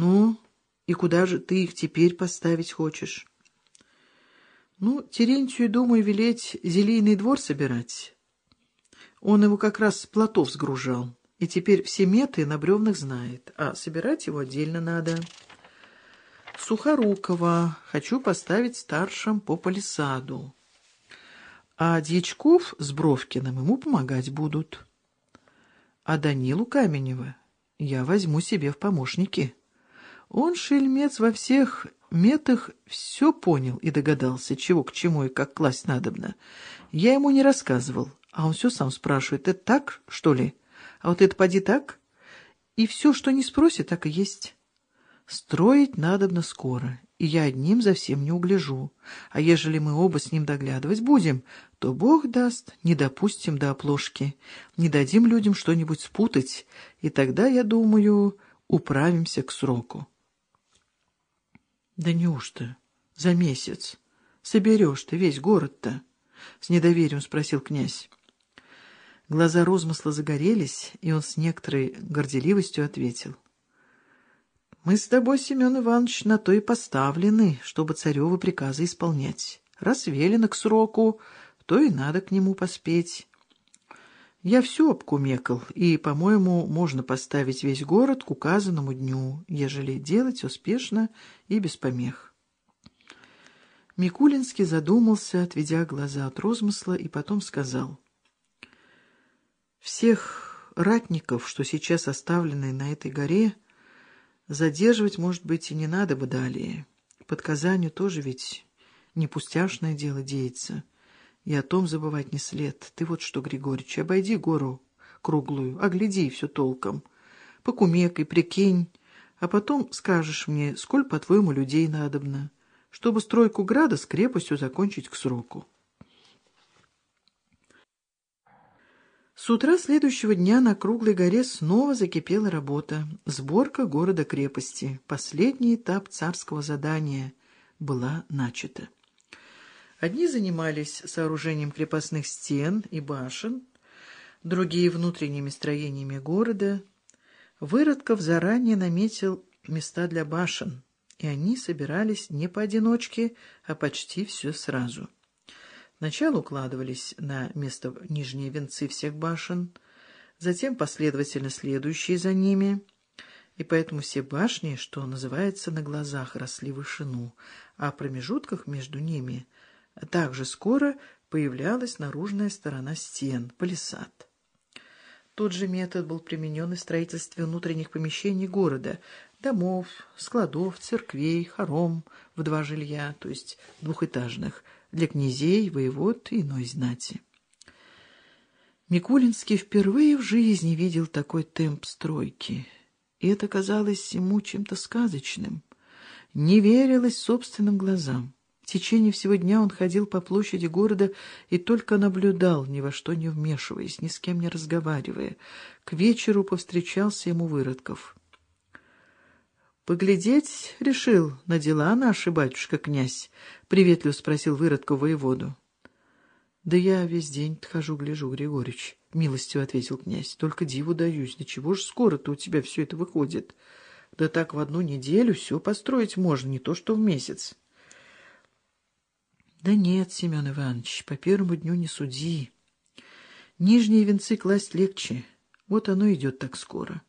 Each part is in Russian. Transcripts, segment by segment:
Ну, и куда же ты их теперь поставить хочешь? Ну, Терентию, думаю, велеть зелийный двор собирать. Он его как раз с плотов сгружал, и теперь все меты на бревнах знает, а собирать его отдельно надо. Сухорукова хочу поставить старшим по палисаду, а Дьячков с Бровкиным ему помогать будут. А Данилу Каменева я возьму себе в помощники. Он, шельмец, во всех метах все понял и догадался, чего к чему и как класть надобно. Я ему не рассказывал, а он все сам спрашивает, это так, что ли? А вот это поди так? И все, что не спросит, так и есть. Строить надобно скоро, и я одним за всем не угляжу. А ежели мы оба с ним доглядывать будем, то Бог даст, не допустим до оплошки, не дадим людям что-нибудь спутать, и тогда, я думаю, управимся к сроку. Да неужто? За месяц? Соберешь ты весь город-то? С недоверием спросил князь. Глаза розмысла загорелись, и он с некоторой горделивостью ответил. Мы с тобой, Семен Иванович, на то и поставлены, чтобы царевы приказы исполнять. Раз велено к сроку, то и надо к нему поспеть. Я все обкумекал, и, по-моему, можно поставить весь город к указанному дню, ежели делать успешно и без помех. Микулинский задумался, отведя глаза от розмысла, и потом сказал. «Всех ратников, что сейчас оставлены на этой горе, задерживать, может быть, и не надо бы далее. Под Казанью тоже ведь не пустяшное дело деется». И о том забывать не след. Ты вот что, Григорьевич, обойди гору круглую, огляди все толком. Покумекай, прикинь, а потом скажешь мне, сколь, по-твоему, людей надобно, чтобы стройку града с крепостью закончить к сроку. С утра следующего дня на Круглой горе снова закипела работа. Сборка города-крепости, последний этап царского задания, была начата. Одни занимались сооружением крепостных стен и башен, другие — внутренними строениями города. Выродков заранее наметил места для башен, и они собирались не поодиночке, а почти все сразу. Сначала укладывались на место нижние венцы всех башен, затем последовательно следующие за ними — и поэтому все башни, что называется, на глазах росли в вышину, а промежутках между ними также скоро появлялась наружная сторона стен, палисад. Тот же метод был применен и в строительстве внутренних помещений города, домов, складов, церквей, хором в два жилья, то есть двухэтажных, для князей, воевод и иной знати. Микулинский впервые в жизни видел такой темп стройки, и это казалось ему чем-то сказочным. Не верилось собственным глазам. В течение всего дня он ходил по площади города и только наблюдал, ни во что не вмешиваясь, ни с кем не разговаривая. К вечеру повстречался ему Выродков. «Поглядеть решил на дела наши, батюшка-князь?» — приветливо спросил Выродков воеводу. «Да я весь день хожу, гляжу, Григорьевич», — милостью ответил князь. «Только диву даюсь. Да чего ж скоро-то у тебя все это выходит? Да так в одну неделю все построить можно, не то что в месяц». Да нет, Семен Иванович, по первому дню не суди. Нижние венцы класть легче, вот оно идет так скоро.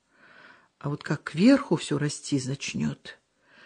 А вот как кверху все расти начнет,